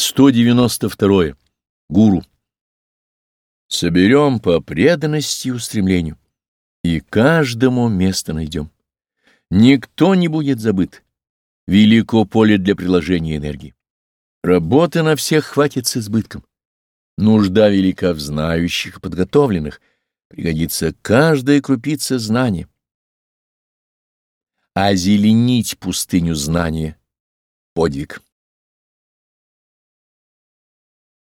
192. Гуру. Соберем по преданности и устремлению, и каждому место найдем. Никто не будет забыт. Велико поле для приложения энергии. Работы на всех хватит с избытком. Нужда велика в знающих и подготовленных. Пригодится каждая крупица знания. Озеленить пустыню знания — подвиг.